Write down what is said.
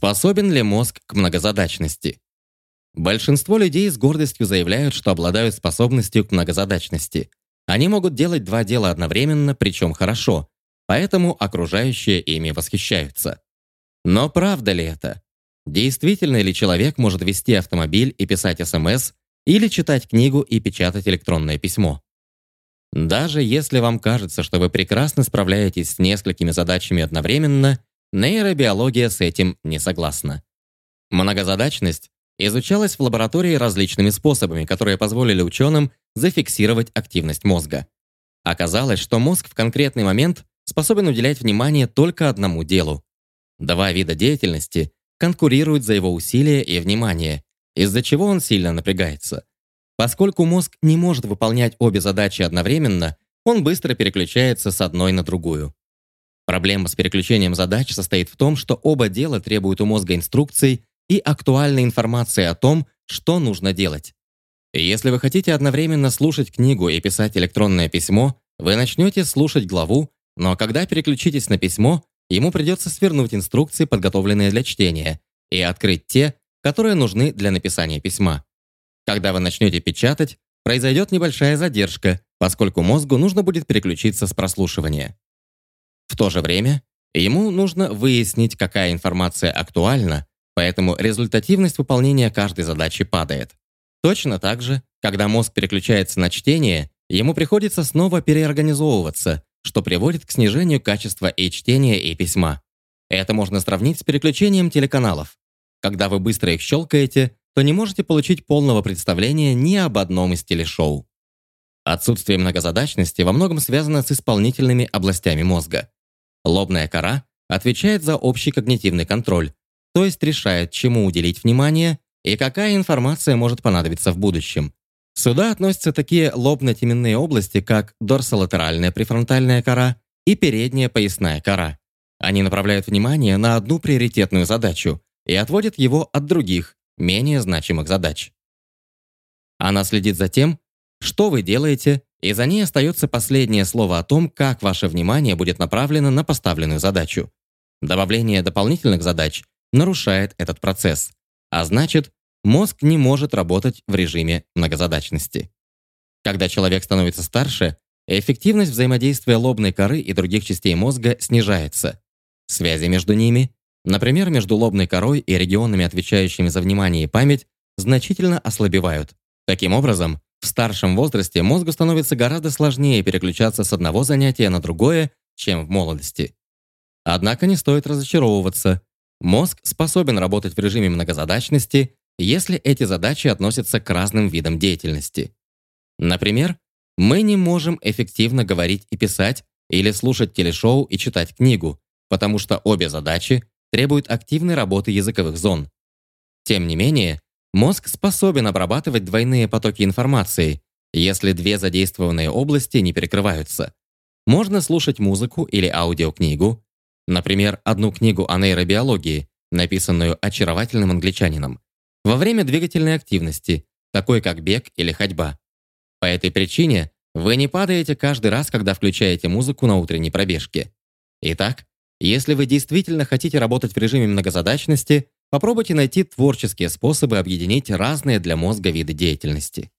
Способен ли мозг к многозадачности? Большинство людей с гордостью заявляют, что обладают способностью к многозадачности. Они могут делать два дела одновременно, причем хорошо, поэтому окружающие ими восхищаются. Но правда ли это? Действительно ли человек может вести автомобиль и писать СМС, или читать книгу и печатать электронное письмо? Даже если вам кажется, что вы прекрасно справляетесь с несколькими задачами одновременно, нейробиология с этим не согласна. Многозадачность изучалась в лаборатории различными способами, которые позволили ученым зафиксировать активность мозга. Оказалось, что мозг в конкретный момент способен уделять внимание только одному делу. Два вида деятельности конкурируют за его усилия и внимание, из-за чего он сильно напрягается. Поскольку мозг не может выполнять обе задачи одновременно, он быстро переключается с одной на другую. Проблема с переключением задач состоит в том, что оба дела требуют у мозга инструкций и актуальной информации о том, что нужно делать. Если вы хотите одновременно слушать книгу и писать электронное письмо, вы начнете слушать главу, но когда переключитесь на письмо, ему придется свернуть инструкции, подготовленные для чтения, и открыть те, которые нужны для написания письма. Когда вы начнете печатать, произойдет небольшая задержка, поскольку мозгу нужно будет переключиться с прослушивания. То же время ему нужно выяснить, какая информация актуальна, поэтому результативность выполнения каждой задачи падает. Точно так же, когда мозг переключается на чтение, ему приходится снова переорганизовываться, что приводит к снижению качества и чтения, и письма. Это можно сравнить с переключением телеканалов. Когда вы быстро их щелкаете, то не можете получить полного представления ни об одном из телешоу. Отсутствие многозадачности во многом связано с исполнительными областями мозга. Лобная кора отвечает за общий когнитивный контроль, то есть решает, чему уделить внимание и какая информация может понадобиться в будущем. Сюда относятся такие лобно-теменные области, как дорсолатеральная префронтальная кора и передняя поясная кора. Они направляют внимание на одну приоритетную задачу и отводят его от других, менее значимых задач. Она следит за тем, что вы делаете, и за ней остается последнее слово о том, как ваше внимание будет направлено на поставленную задачу. Добавление дополнительных задач нарушает этот процесс, а значит, мозг не может работать в режиме многозадачности. Когда человек становится старше, эффективность взаимодействия лобной коры и других частей мозга снижается. Связи между ними, например, между лобной корой и регионами, отвечающими за внимание и память, значительно ослабевают. Таким образом, в старшем возрасте мозгу становится гораздо сложнее переключаться с одного занятия на другое, чем в молодости. Однако не стоит разочаровываться. Мозг способен работать в режиме многозадачности, если эти задачи относятся к разным видам деятельности. Например, мы не можем эффективно говорить и писать, или слушать телешоу и читать книгу, потому что обе задачи требуют активной работы языковых зон. Тем не менее, мозг способен обрабатывать двойные потоки информации, если две задействованные области не перекрываются. Можно слушать музыку или аудиокнигу, например, одну книгу о нейробиологии, написанную очаровательным англичанином, во время двигательной активности, такой как бег или ходьба. По этой причине вы не падаете каждый раз, когда включаете музыку на утренней пробежке. Итак, если вы действительно хотите работать в режиме многозадачности, попробуйте найти творческие способы объединить разные для мозга виды деятельности.